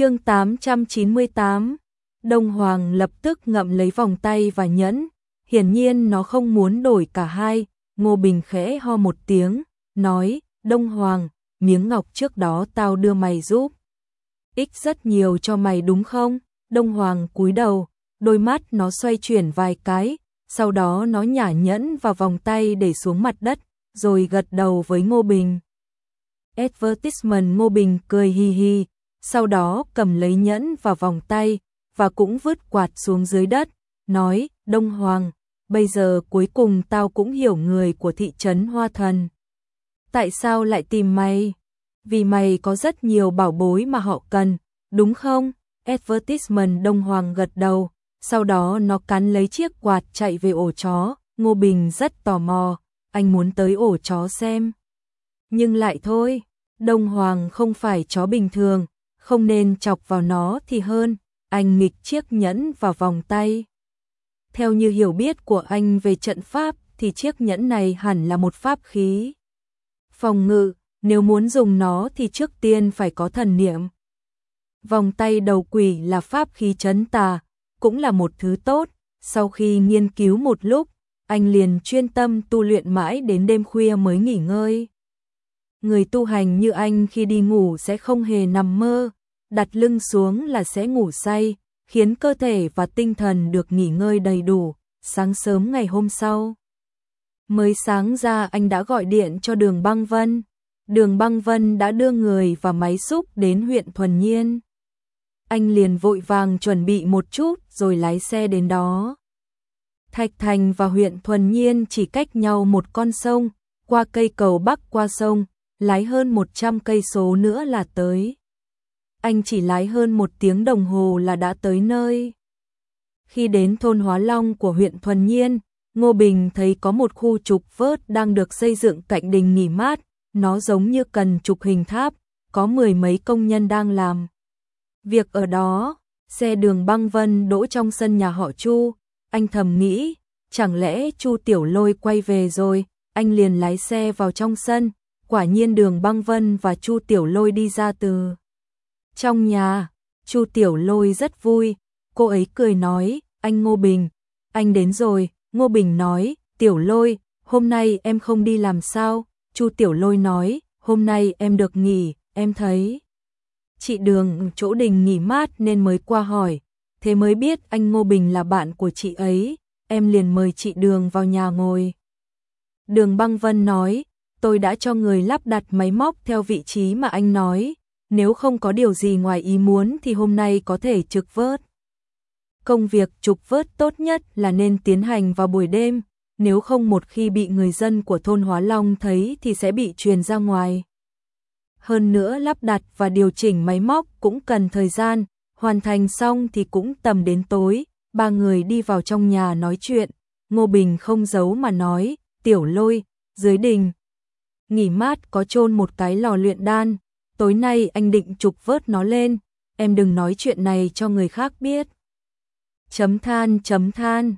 chương 898 Đông Hoàng lập tức ngậm lấy vòng tay và nhẫn, hiển nhiên nó không muốn đổi cả hai, Ngô Bình khẽ ho một tiếng, nói, Đông Hoàng, miếng ngọc trước đó tao đưa mày giúp. Ích rất nhiều cho mày đúng không? Đông Hoàng cúi đầu, đôi mắt nó xoay chuyển vài cái, sau đó nó nhả nhẫn vào vòng tay để xuống mặt đất, rồi gật đầu với Ngô Bình. Advertisement Ngô Bình cười hi hi, sau đó cầm lấy nhẫn vào vòng tay, và cũng vứt quạt xuống dưới đất, nói, Đông Hoàng, bây giờ cuối cùng tao cũng hiểu người của thị trấn Hoa Thần. Tại sao lại tìm mày? Vì mày có rất nhiều bảo bối mà họ cần, đúng không? Advertisement Đông Hoàng gật đầu, sau đó nó cắn lấy chiếc quạt chạy về ổ chó, Ngô Bình rất tò mò, anh muốn tới ổ chó xem. Nhưng lại thôi, Đông Hoàng không phải chó bình thường, không nên chọc vào nó thì hơn, anh nghịch chiếc nhẫn vào vòng tay. Theo như hiểu biết của anh về trận pháp thì chiếc nhẫn này hẳn là một pháp khí. Phòng ngự, nếu muốn dùng nó thì trước tiên phải có thần niệm. Vòng tay đầu quỷ là pháp khí chấn tà, cũng là một thứ tốt, sau khi nghiên cứu một lúc, anh liền chuyên tâm tu luyện mãi đến đêm khuya mới nghỉ ngơi. Người tu hành như anh khi đi ngủ sẽ không hề nằm mơ, đặt lưng xuống là sẽ ngủ say, khiến cơ thể và tinh thần được nghỉ ngơi đầy đủ, sáng sớm ngày hôm sau. Mới sáng ra anh đã gọi điện cho đường băng vân. Đường băng vân đã đưa người và máy xúc đến huyện Thuần Nhiên. Anh liền vội vàng chuẩn bị một chút rồi lái xe đến đó. Thạch Thành và huyện Thuần Nhiên chỉ cách nhau một con sông, qua cây cầu bắc qua sông, lái hơn 100 cây số nữa là tới. Anh chỉ lái hơn một tiếng đồng hồ là đã tới nơi. Khi đến thôn Hóa Long của huyện Thuần Nhiên, Ngô Bình thấy có một khu trục vớt đang được xây dựng cạnh đình nghỉ mát, nó giống như cần trục hình tháp, có mười mấy công nhân đang làm. Việc ở đó, xe đường băng vân đỗ trong sân nhà họ Chu, anh thầm nghĩ, chẳng lẽ Chu Tiểu Lôi quay về rồi, anh liền lái xe vào trong sân, quả nhiên đường băng vân và Chu Tiểu Lôi đi ra từ trong nhà. Chu Tiểu Lôi rất vui, cô ấy cười nói, anh Ngô Bình, anh đến rồi, Ngô Bình nói, Tiểu Lôi, hôm nay em không đi làm sao, Chu Tiểu Lôi nói, hôm nay em được nghỉ, em thấy. Chị Đường chỗ đình nghỉ mát nên mới qua hỏi, thế mới biết anh Ngô Bình là bạn của chị ấy, em liền mời chị Đường vào nhà ngồi. Đường Băng Vân nói, tôi đã cho người lắp đặt máy móc theo vị trí mà anh nói, nếu không có điều gì ngoài ý muốn thì hôm nay có thể trực vớt. Công việc trục vớt tốt nhất là nên tiến hành vào buổi đêm, nếu không một khi bị người dân của thôn Hóa Long thấy thì sẽ bị truyền ra ngoài. Hơn nữa lắp đặt và điều chỉnh máy móc cũng cần thời gian, hoàn thành xong thì cũng tầm đến tối, ba người đi vào trong nhà nói chuyện, Ngô Bình không giấu mà nói, tiểu lôi, dưới đình. Nghỉ mát có chôn một cái lò luyện đan, tối nay anh định trục vớt nó lên, em đừng nói chuyện này cho người khác biết. Chấm than chấm than,